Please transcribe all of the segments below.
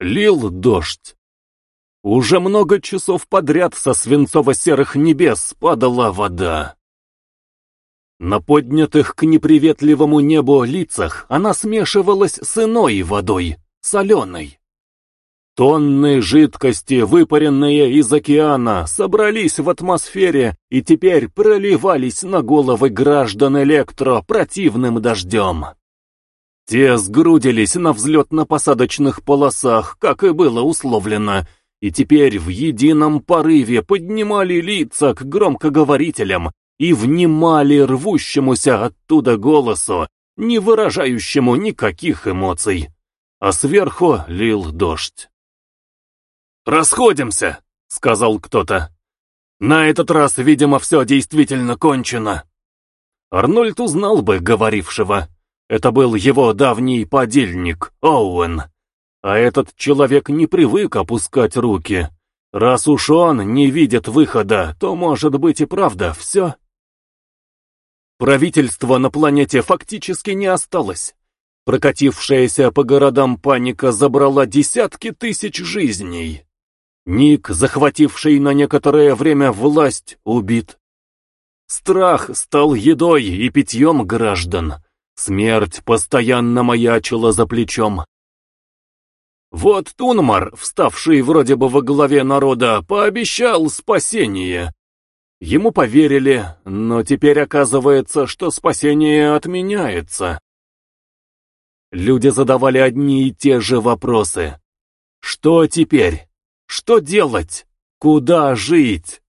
Лил дождь. Уже много часов подряд со свинцово-серых небес падала вода. На поднятых к неприветливому небу лицах она смешивалась с иной водой, соленой. Тонны жидкости, выпаренные из океана, собрались в атмосфере и теперь проливались на головы граждан Электро противным дождем. Те сгрудились на взлетно-посадочных полосах, как и было условлено, и теперь в едином порыве поднимали лица к громкоговорителям и внимали рвущемуся оттуда голосу, не выражающему никаких эмоций. А сверху лил дождь. «Расходимся!» — сказал кто-то. «На этот раз, видимо, все действительно кончено». Арнольд узнал бы говорившего. Это был его давний подельник, Оуэн. А этот человек не привык опускать руки. Раз уж он не видит выхода, то, может быть, и правда все. Правительства на планете фактически не осталось. Прокатившаяся по городам паника забрала десятки тысяч жизней. Ник, захвативший на некоторое время власть, убит. Страх стал едой и питьем граждан. Смерть постоянно маячила за плечом. Вот Тунмар, вставший вроде бы во главе народа, пообещал спасение. Ему поверили, но теперь оказывается, что спасение отменяется. Люди задавали одни и те же вопросы. Что теперь? Что делать? Куда жить?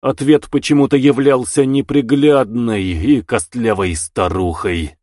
Ответ почему-то являлся неприглядной и костлявой старухой.